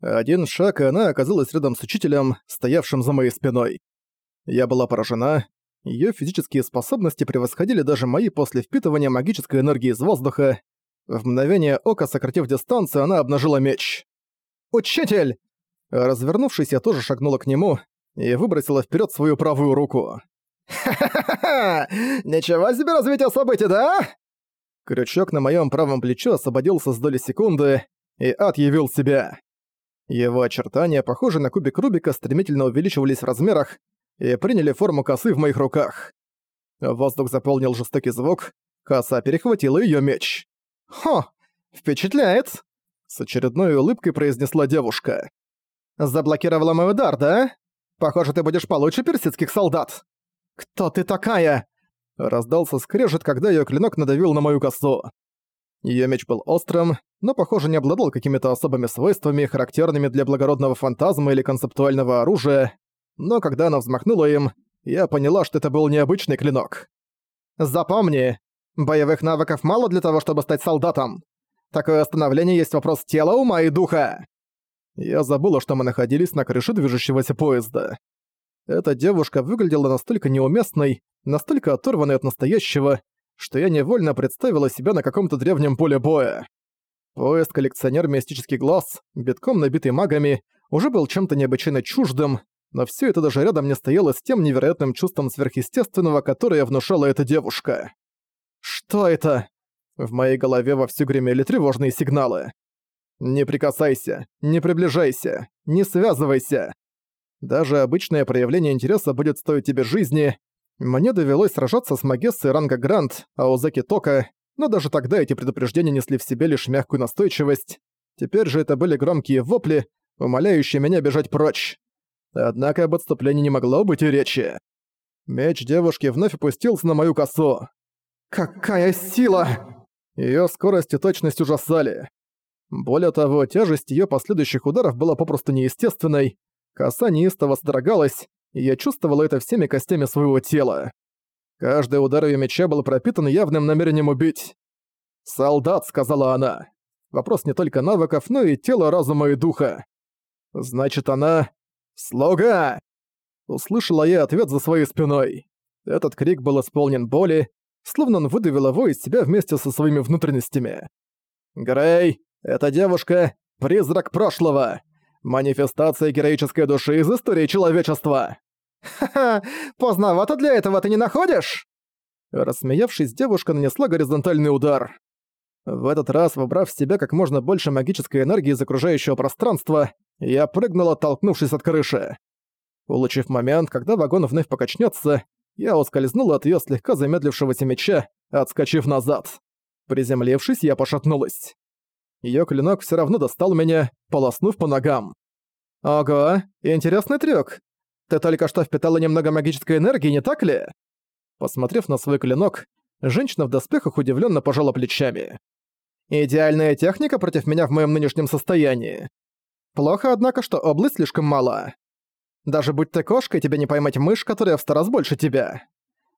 Один шаг, и она оказалась рядом с учителем, стоявшим за моей спиной. Я была поражена. Её физические способности превосходили даже мои после впитывания магической энергии из воздуха. В мгновение ока, сократив дистанцию, она обнажила меч. «Учитель!» Развернувшись, я тоже шагнула к нему и выбросила вперед свою правую руку. «Ха-ха-ха! Ничего себе развитие событий, да?» Крючок на моем правом плече освободился с доли секунды, и ад явил себя. Его очертания, похожие на кубик Рубика, стремительно увеличивались в размерах и приняли форму косы в моих руках. Воздух заполнил жестокий звук, коса перехватила ее меч. «Хо! Впечатляет!» С очередной улыбкой произнесла девушка. «Заблокировала мой удар, да? Похоже, ты будешь получше персидских солдат!» «Кто ты такая?» Раздался скрежет, когда её клинок надавил на мою косу. Её меч был острым, но, похоже, не обладал какими-то особыми свойствами, характерными для благородного фантазма или концептуального оружия, но когда она взмахнула им, я поняла, что это был необычный клинок. «Запомни, боевых навыков мало для того, чтобы стать солдатом. Такое остановление есть вопрос тела, ума и духа». Я забыла, что мы находились на крыше движущегося поезда. Эта девушка выглядела настолько неуместной, настолько оторванной от настоящего, что я невольно представила себя на каком-то древнем поле боя. Поезд-коллекционер «Мистический глаз», битком набитый магами, уже был чем-то необычайно чуждым, но все это даже рядом не стояло с тем невероятным чувством сверхъестественного, которое внушала эта девушка. «Что это?» В моей голове вовсю гремели тревожные сигналы. «Не прикасайся, не приближайся, не связывайся!» Даже обычное проявление интереса будет стоить тебе жизни. Мне довелось сражаться с Магессой ранга Грант, Аозаки Тока, но даже тогда эти предупреждения несли в себе лишь мягкую настойчивость. Теперь же это были громкие вопли, умоляющие меня бежать прочь. Однако об отступлении не могло быть и речи. Меч девушки вновь опустился на мою косу. «Какая сила!» Её скорость и точность ужасали. Более того, тяжесть её последующих ударов была попросту неестественной. Коса неистово содрогалась, я чувствовала это всеми костями своего тела. Каждый удар её меча был пропитан явным намерением убить. «Солдат», — сказала она. Вопрос не только навыков, но и тела, разума и духа. Значит, она... «Слуга!» Услышала я ответ за своей спиной. Этот крик был исполнен боли, словно он выдавил его из себя вместе со своими внутренностями. «Грей, эта девушка — призрак прошлого! Манифестация героической души из истории человечества!» «Ха-ха, поздновато для этого ты не находишь?» Рассмеявшись, девушка нанесла горизонтальный удар. В этот раз, вобрав в себя как можно больше магической энергии из окружающего пространства, я прыгнул, оттолкнувшись от крыши. Улучив момент, когда вагон вновь покачнется, я ускользнул от ее слегка замедлившегося меча, отскочив назад. Приземлившись, я пошатнулась. Ее клинок все равно достал меня, полоснув по ногам. «Ого, интересный трюк. Ты только что впитала немного магической энергии, не так ли?» Посмотрев на свой клинок, женщина в доспехах удивленно пожала плечами. «Идеальная техника против меня в моем нынешнем состоянии. Плохо, однако, что область слишком мала. Даже будь ты кошкой, тебе не поймать мышь, которая в сто раз больше тебя.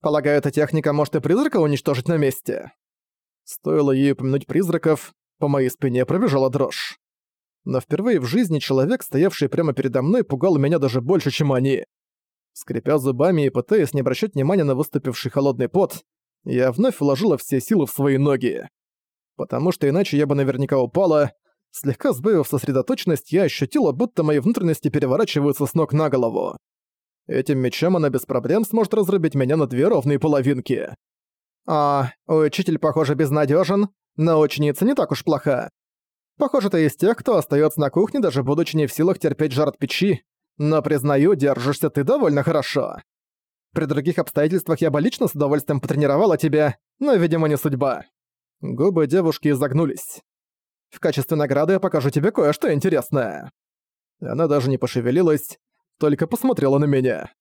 Полагаю, эта техника может и призрака уничтожить на месте. Стоило ей упомянуть призраков, по моей спине пробежала дрожь. Но впервые в жизни человек, стоявший прямо передо мной, пугал меня даже больше, чем они. Скрипя зубами и пытаясь не обращать внимания на выступивший холодный пот, я вновь вложила все силы в свои ноги. Потому что иначе я бы наверняка упала, Слегка сбавив сосредоточенность, я ощутила, будто мои внутренности переворачиваются с ног на голову. Этим мечом она без проблем сможет разрубить меня на две ровные половинки. А, учитель, похоже, безнадежен, но ученица не так уж плоха. Похоже, ты из тех, кто остается на кухне, даже будучи не в силах терпеть жар от печи, но, признаю, держишься ты довольно хорошо. При других обстоятельствах я бы лично с удовольствием потренировала тебя, но, видимо, не судьба. Губы девушки изогнулись. В качестве награды я покажу тебе кое-что интересное». Она даже не пошевелилась, только посмотрела на меня.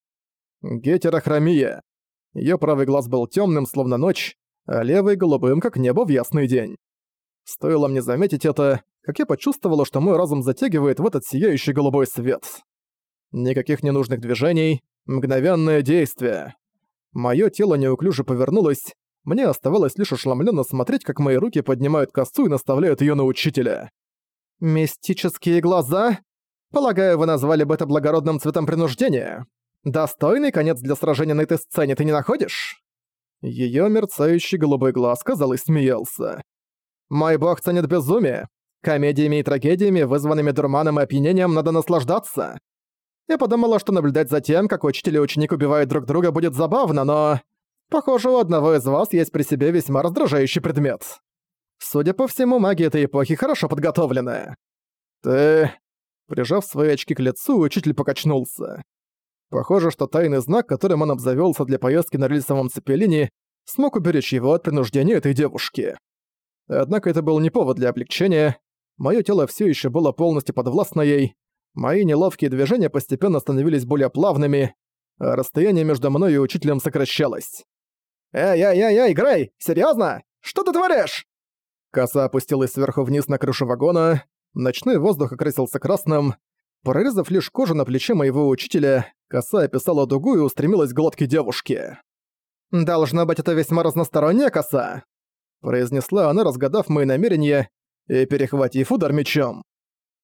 Гетерохромия. Её правый глаз был тёмным, словно ночь, а левый — голубым, как небо в ясный день. Стоило мне заметить это, как я почувствовала, что мой разум затягивает в этот сияющий голубой свет. Никаких ненужных движений, мгновенное действие. Моё тело неуклюже повернулось, мне оставалось лишь ошеломленно смотреть, как мои руки поднимают косу и наставляют ее на учителя. «Мистические глаза? Полагаю, вы назвали бы это благородным цветом принуждения. Достойный конец для сражения на этой сцене ты не находишь?» Её мерцающий голубой глаз, казалось, смеялся. «Мой бог ценит безумие. Комедиями и трагедиями, вызванными дурманом и опьянением, надо наслаждаться. Я подумала, что наблюдать за тем, как учитель и ученик убивают друг друга, будет забавно, но... Похоже, у одного из вас есть при себе весьма раздражающий предмет. Судя по всему, маги этой эпохи хорошо подготовлены. Ты... Прижав свои очки к лицу, учитель покачнулся. Похоже, что тайный знак, которым он обзавелся для поездки на рельсовом цепелине, смог уберечь его от принуждения этой девушки. Однако это был не повод для облегчения. Моё тело всё ещё было полностью подвластно ей. Мои неловкие движения постепенно становились более плавными, а расстояние между мной и учителем сокращалось. «Эй-эй-эй-эй, Грей, серьёзно? Что ты творишь?» Коса опустилась сверху вниз на крышу вагона, ночной воздух окрасился красным. Прорезав лишь кожу на плече моего учителя, коса описала дугу и устремилась к глотке девушки. «Должно быть, это весьма разносторонняя коса», произнесла она, разгадав мои намерения и перехватив удар мечом.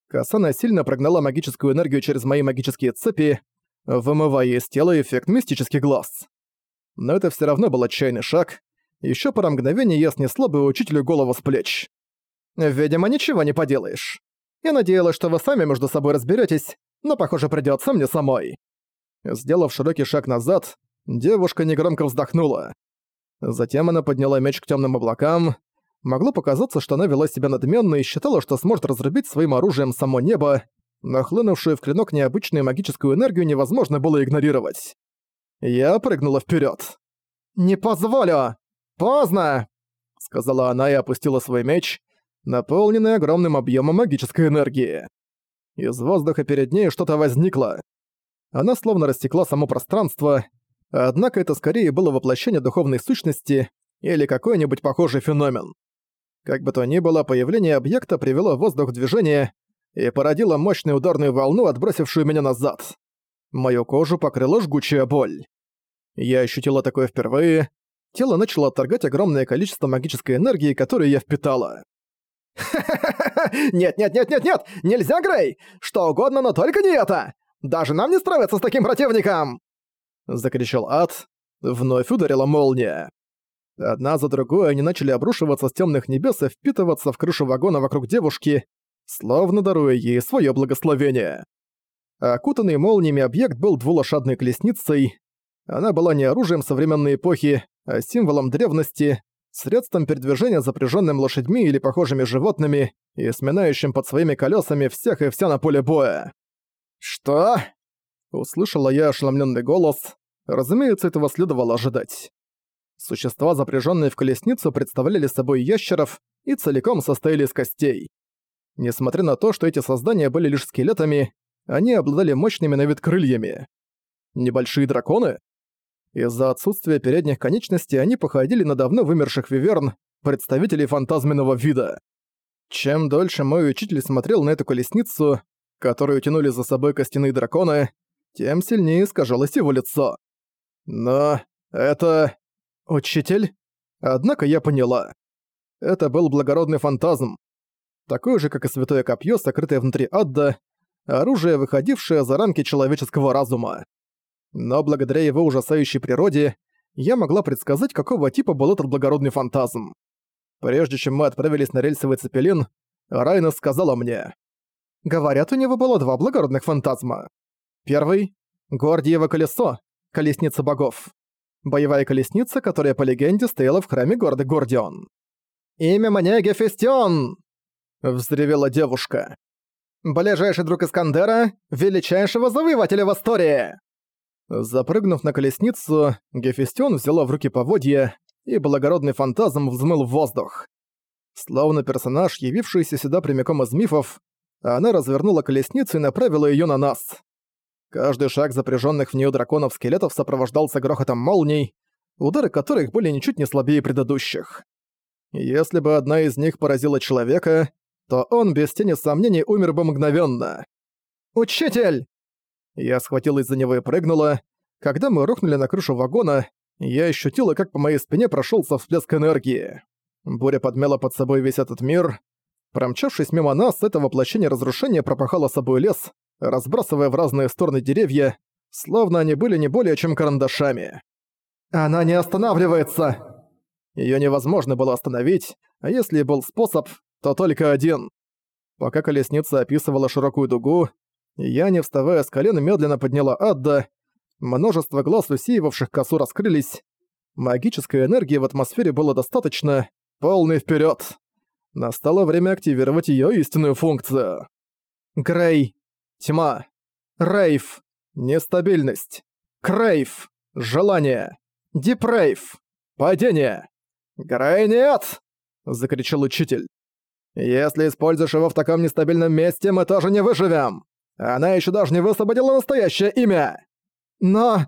Коса насильно прогнала магическую энергию через мои магические цепи, вымывая из тела эффект мистических глаз. Но это все равно был отчаянный шаг, Ещё пара мгновений я снесла бы учителю голову с плеч. Видимо, ничего не поделаешь. Я надеялась, что вы сами между собой разберётесь, но, похоже, придётся мне самой. Сделав широкий шаг назад, девушка негромко вздохнула. Затем она подняла меч к тёмным облакам. Могло показаться, что она вела себя надменно и считала, что сможет разрубить своим оружием само небо, но хлынувшую в клинок необычную магическую энергию невозможно было игнорировать. Я прыгнула вперёд. «Не позволю!» «Поздно!» — сказала она и опустила свой меч, наполненный огромным объемом магической энергии. Из воздуха перед ней что-то возникло. Она словно растекла само пространство, однако это скорее было воплощение духовной сущности или какой-нибудь похожий феномен. Как бы то ни было, появление объекта привело воздух в движение и породило мощную ударную волну, отбросившую меня назад. Мою кожу покрыла жгучая боль. Я ощутила такое впервые, тело начало отторгать огромное количество магической энергии, которую я впитала. нет «Нет-нет-нет-нет-нет! Нельзя, Грей! Что угодно, но только не это! Даже нам не справиться с таким противником!» Закричал ад. Вновь ударила молния. Одна за другой они начали обрушиваться с темных небес и впитываться в крышу вагона вокруг девушки, словно даруя ей свое благословение. Окутанный молниями объект был двулошадной колесницей. Она была не оружием современной эпохи, а символом древности, средством передвижения, запряженным лошадьми или похожими животными и сминающим под своими колесами всех и вся на поле боя. «Что?» — услышала я ошеломленный голос. Разумеется, этого следовало ожидать. Существа, запряженные в колесницу, представляли собой ящеров и целиком состояли из костей. Несмотря на то, что эти создания были лишь скелетами, они обладали мощными на вид крыльями. Небольшие драконы? Из-за отсутствия передних конечностей они походили на давно вымерших виверн, представителей фантазменного вида. Чем дольше мой учитель смотрел на эту колесницу, которую тянули за собой костяные драконы, тем сильнее искажалось его лицо. Но это... Учитель? Однако я поняла. Это был благородный фантазм. Такой же, как и Святое Копье, сокрытое внутри Адда, оружие, выходившее за рамки человеческого разума. Но благодаря его ужасающей природе, я могла предсказать, какого типа был этот благородный фантазм. Прежде чем мы отправились на рельсовый цепелин, Райна сказала мне. Говорят, у него было два благородных фантазма. Первый — Гордиево колесо, колесница богов. Боевая колесница, которая по легенде стояла в храме города Гордион. «Имя мне Гефестион!» — взревела девушка. «Ближайший друг Искандера, величайшего завоевателя в истории!» Запрыгнув на колесницу, Гефестион взяла в руки поводья, и благородный фантазм взмыл в воздух. Словно персонаж, явившийся сюда прямиком из мифов, она развернула колесницу и направила её на нас. Каждый шаг запряжённых в неё драконов-скелетов сопровождался грохотом молний, удары которых были ничуть не слабее предыдущих. Если бы одна из них поразила человека, то он без тени сомнений умер бы мгновенно. «Учитель!» Я схватилась за него и прыгнула. Когда мы рухнули на крышу вагона, я ощутила, как по моей спине прошелся всплеск энергии. Буря подмела под собой весь этот мир. Промчавшись мимо нас, это воплощение разрушения пропахало собой лес, разбрасывая в разные стороны деревья, словно они были не более чем карандашами. «Она не останавливается!» Её невозможно было остановить, а если был способ, то только один. Пока колесница описывала широкую дугу, я, не вставая с колен, медленно подняла Адда. Множество глаз, усеивавших косу, раскрылись. Магической энергии в атмосфере было достаточно. Полный вперед. Настало время активировать ее истинную функцию. Грей. Тьма. Рейв. Нестабильность. Крейв. Желание. Дипрейв. Падение. «Грей, нет!» — закричал учитель. «Если используешь его в таком нестабильном месте, мы тоже не выживем! Она еще даже не высвободила настоящее имя!» «Но...»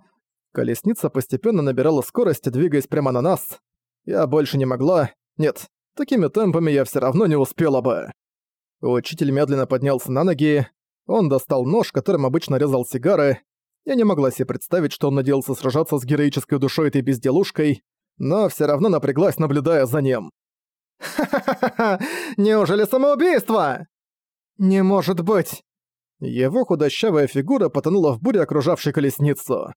Колесница постепенно набирала скорость, двигаясь прямо на нас. Я больше не могла. Нет, такими темпами я все равно не успела бы. Учитель медленно поднялся на ноги. Он достал нож, которым обычно резал сигары. Я не могла себе представить, что он надеялся сражаться с героической душой этой безделушкой, но все равно напряглась, наблюдая за ним. «Ха-ха-ха! Неужели самоубийство?» «Не может быть!» Его худощавая фигура потонула в буре, окружавшей колесницу.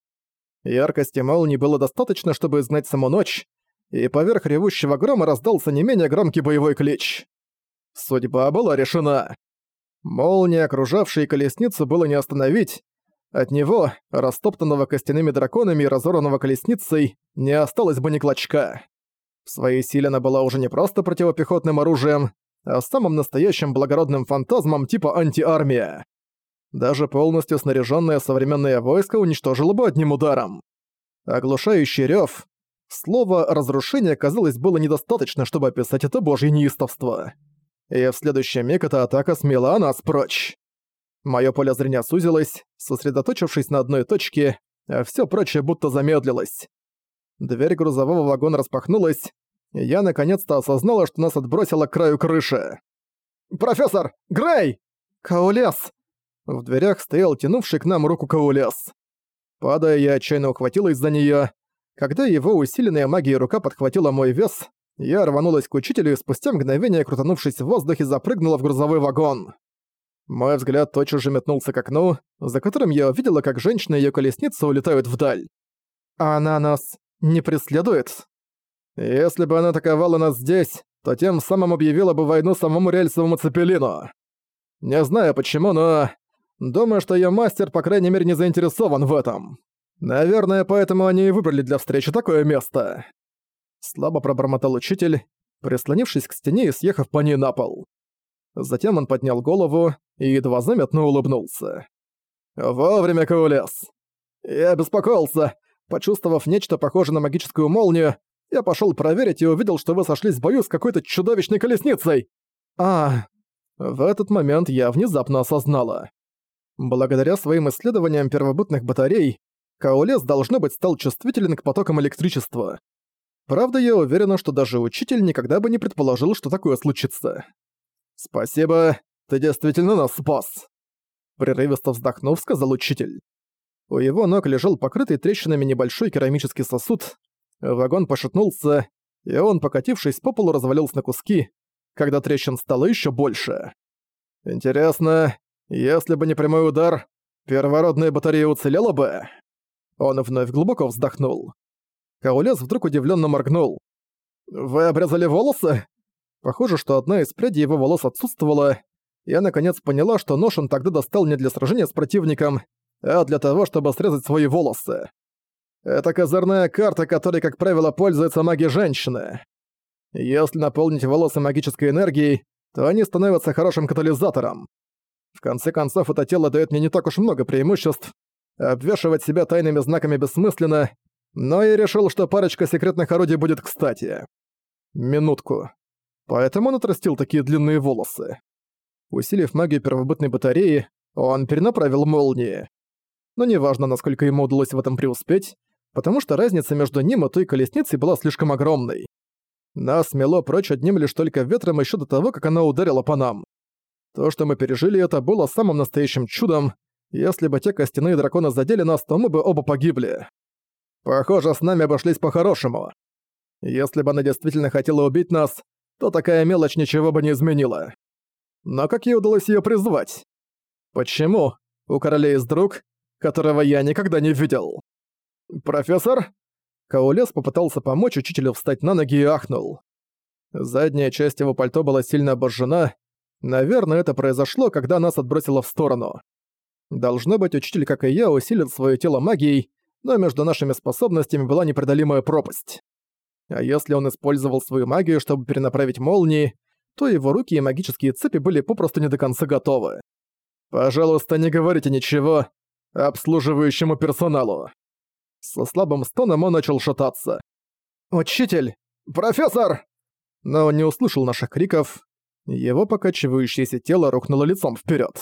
Яркости молнии было достаточно, чтобы изгнать саму ночь, и поверх ревущего грома раздался не менее громкий боевой клич. Судьба была решена. Молнии, окружавшие колесницу, было не остановить. От него, растоптанного костяными драконами и разорванного колесницей, не осталось бы ни клочка. В своей силе она была уже не просто противопехотным оружием, а самым настоящим благородным фантазмом типа антиармия. Даже полностью снаряженное современное войско уничтожило бы одним ударом. Оглушающий рев. Слово «разрушение» казалось было недостаточно, чтобы описать это божье неистовство. И в следующий миг эта атака смела нас прочь. Моё поле зрения сузилось, сосредоточившись на одной точке, а всё прочее будто замедлилось. Дверь грузового вагона распахнулась, и я наконец-то осознала, что нас отбросило к краю крыши. «Профессор! Грей!» «Каулес!» В дверях стоял тянувший к нам руку Каулес. Падая, я отчаянно ухватилась за неё. Когда его усиленная магией рука подхватила мой вес, я рванулась к учителю и спустя мгновение, крутанувшись в воздухе, запрыгнула в грузовой вагон. Мой взгляд тотчас же метнулся к окну, за которым я увидела, как женщина и её колесница улетают вдаль. «Она нас не преследует?» «Если бы она атаковала нас здесь, то тем самым объявила бы войну самому рельсовому цепелину. Не знаю почему, но Думаю, что её мастер, по крайней мере, не заинтересован в этом. Наверное, поэтому они и выбрали для встречи такое место. Слабо пробормотал учитель, прислонившись к стене и съехав по ней на пол. Затем он поднял голову и едва заметно улыбнулся. «Вовремя, Каулес!» Я беспокоился. Почувствовав нечто похожее на магическую молнию, я пошёл проверить и увидел, что вы сошлись в бою с какой-то чудовищной колесницей. А, в этот момент я внезапно осознала. Благодаря своим исследованиям первобытных батарей, Каолес, должно быть, стал чувствителен к потокам электричества. Правда, я уверена, что даже учитель никогда бы не предположил, что такое случится. «Спасибо, ты действительно нас спас!» Прерывисто вздохнув, сказал учитель. У его ног лежал покрытый трещинами небольшой керамический сосуд. Вагон пошатнулся, и он, покатившись по полу, развалился на куски, когда трещин стало еще больше. «Интересно, если бы не прямой удар, первородная батарея уцелела бы. Он вновь глубоко вздохнул. Каулес вдруг удивленно моргнул. «Вы обрезали волосы?» Похоже, что одна из прядей его волос отсутствовала. Я наконец поняла, что нож он тогда достал не для сражения с противником, а для того, чтобы срезать свои волосы. Это козырная карта, которой, как правило, пользуются маги-женщины. Если наполнить волосы магической энергией, то они становятся хорошим катализатором. В конце концов, это тело дает мне не так уж много преимуществ. Обвешивать себя тайными знаками бессмысленно, но я решил, что парочка секретных орудий будет кстати. Минутку. Поэтому он отрастил такие длинные волосы. Усилив магию первобытной батареи, он перенаправил молнии. Но неважно, насколько ему удалось в этом преуспеть, потому что разница между ним и той колесницей была слишком огромной. Нас смело прочь одним лишь только ветром еще до того, как она ударила по нам. То, что мы пережили, это было самым настоящим чудом. Если бы те костяные драконы задели нас, то мы бы оба погибли. Похоже, с нами обошлись по-хорошему. Если бы она действительно хотела убить нас, то такая мелочь ничего бы не изменила. Но как ей удалось её призвать? Почему? У короля есть друг, которого я никогда не видел. «Профессор?» Каулес попытался помочь учителю встать на ноги и ахнул. Задняя часть его пальто была сильно обожжена. Наверное, это произошло, когда нас отбросило в сторону. Должно быть, учитель, как и я, усилил своё тело магией, но между нашими способностями была непреодолимая пропасть. А если он использовал свою магию, чтобы перенаправить молнии, то его руки и магические цепи были попросту не до конца готовы. «Пожалуйста, не говорите ничего обслуживающему персоналу». Со слабым стоном он начал шататься. «Учитель! Профессор!» Но он не услышал наших криков. Его покачивающееся тело рухнуло лицом вперед.